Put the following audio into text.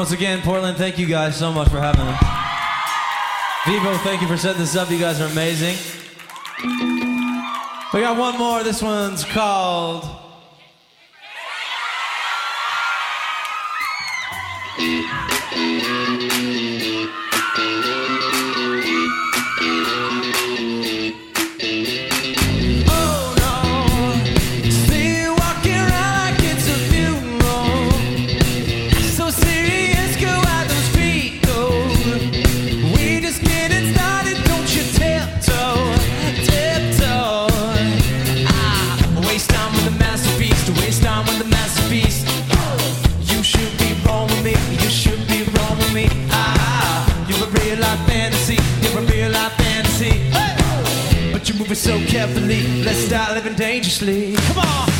Once again, Portland, thank you guys so much for having us. Vivo, thank you for setting this up. You guys are amazing. We got one more. This one's called. You're a real life fantasy. You're a real life fantasy. Hey! But you're moving so carefully. Let's start living dangerously. Come on.